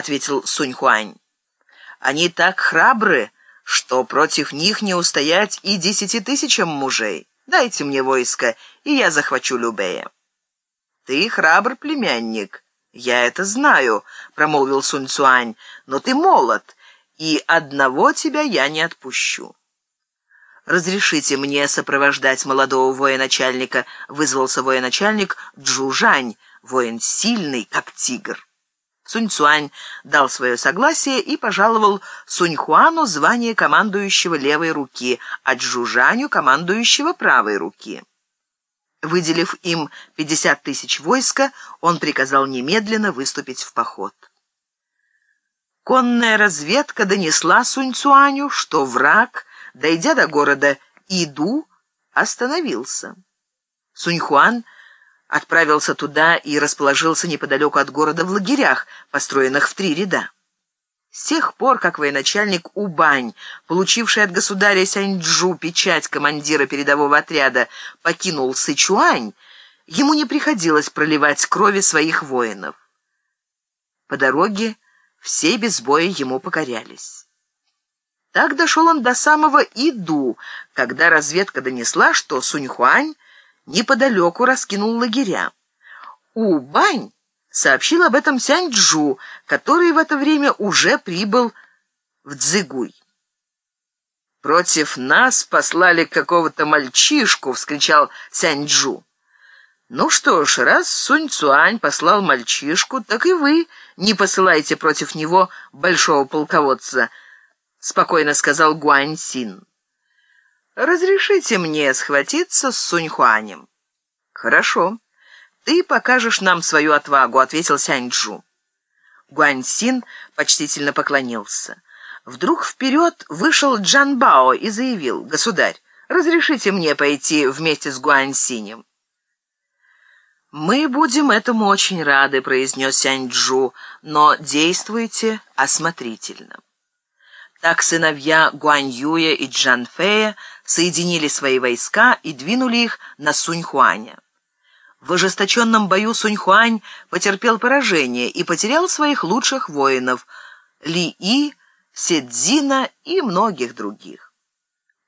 ответил Сунь-Хуань. «Они так храбры, что против них не устоять и десяти тысячам мужей. Дайте мне войско, и я захвачу Любея». «Ты храбр, племянник, я это знаю», — промолвил Сунь-Цуань, «но ты молод, и одного тебя я не отпущу». «Разрешите мне сопровождать молодого военачальника», — вызвался военачальник Джужань, воин сильный, как тигр. Сунь-Цуань дал свое согласие и пожаловал Сунь-Хуану звание командующего левой руки, а Джужаню — командующего правой руки. Выделив им 50 тысяч войска, он приказал немедленно выступить в поход. Конная разведка донесла Сунь-Цуаню, что враг, дойдя до города Иду, остановился. Сунь-Хуан — отправился туда и расположился неподалеку от города в лагерях, построенных в три ряда. С тех пор, как военачальник Убань, получивший от государя Сяньчжу печать командира передового отряда, покинул Сычуань, ему не приходилось проливать крови своих воинов. По дороге все без боя ему покорялись. Так дошел он до самого Иду, когда разведка донесла, что Суньхуань неподалеку раскинул лагеря. У-Бань сообщил об этом Сянь-Джу, который в это время уже прибыл в Цзыгуй. «Против нас послали какого-то мальчишку!» — вскричал Сянь-Джу. «Ну что ж, раз Сунь-Цуань послал мальчишку, так и вы не посылайте против него большого полководца», — спокойно сказал Гуань-Син. Разрешите мне схватиться с Суньхуанем. Хорошо. Ты покажешь нам свою отвагу, ответил Сяньчжу. Гуаньсин почтительно поклонился. Вдруг вперед вышел Джан Бао и заявил, «Государь, разрешите мне пойти вместе с Гуаньсинем?» «Мы будем этому очень рады», — произнес Сяньчжу, «но действуйте осмотрительно». Так сыновья Гуаньюя и Джанфея соединили свои войска и двинули их на Суньхуаня. В ожесточенном бою Суньхуань потерпел поражение и потерял своих лучших воинов Ли-И, Седзина и многих других.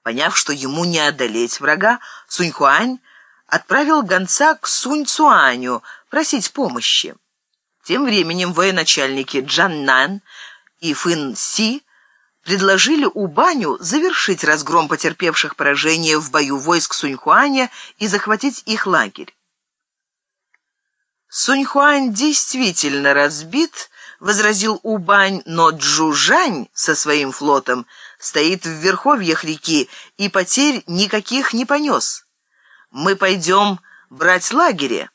Поняв, что ему не одолеть врага, Суньхуань отправил гонца к Сунь-Цуаню просить помощи. Тем временем военачальники Джан Нан и Фын Си предложили Убаню завершить разгром потерпевших поражение в бою войск Суньхуаня и захватить их лагерь. Суньхуань действительно разбит, возразил Убань, но Джужань со своим флотом стоит в верховьях реки и потерь никаких не понес. Мы пойдем брать лагеря,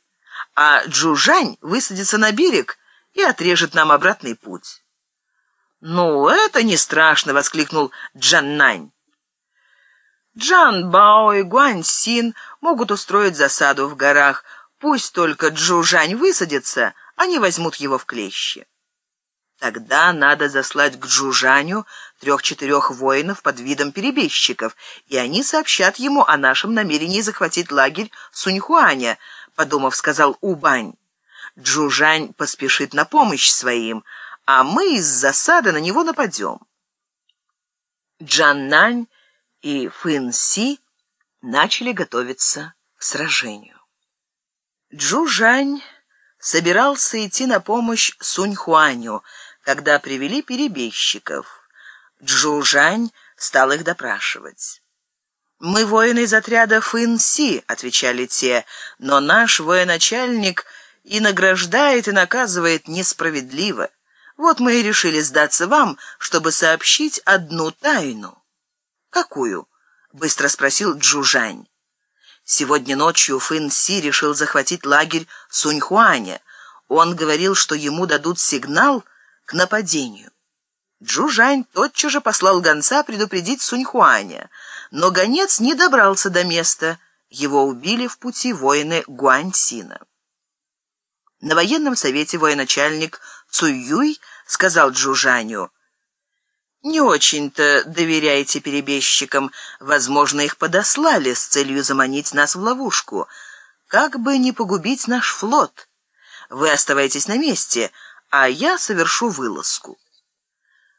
а Джужань высадится на берег и отрежет нам обратный путь. «Ну, это не страшно!» — воскликнул Джан Нань. Джан Бао и Гуань Син могут устроить засаду в горах. Пусть только Джужань высадится, они возьмут его в клещи. Тогда надо заслать к Джужаню трех-четырех воинов под видом перебежчиков, и они сообщат ему о нашем намерении захватить лагерь Суньхуаня, подумав, сказал Убань. Джужань поспешит на помощь своим, а мы из засады на него нападем. Джан Нань и Фын Си начали готовиться к сражению. Джу Жань собирался идти на помощь Сунь Хуаню, когда привели перебежчиков. Джу Жань стал их допрашивать. «Мы воины из отряда Фын Си», — отвечали те, — «но наш военачальник и награждает, и наказывает несправедливо». Вот мы и решили сдаться вам, чтобы сообщить одну тайну. Какую? быстро спросил Джужань. Сегодня ночью Фэн Си решил захватить лагерь Суньхуаня. Он говорил, что ему дадут сигнал к нападению. Джужань тотчас же послал гонца предупредить Суньхуаня, но гонец не добрался до места. Его убили в пути воины Гуаньсина. На военном совете военачальник Цуюй сказал Джужаню, «Не очень-то доверяйте перебежчикам. Возможно, их подослали с целью заманить нас в ловушку. Как бы не погубить наш флот. Вы оставайтесь на месте, а я совершу вылазку.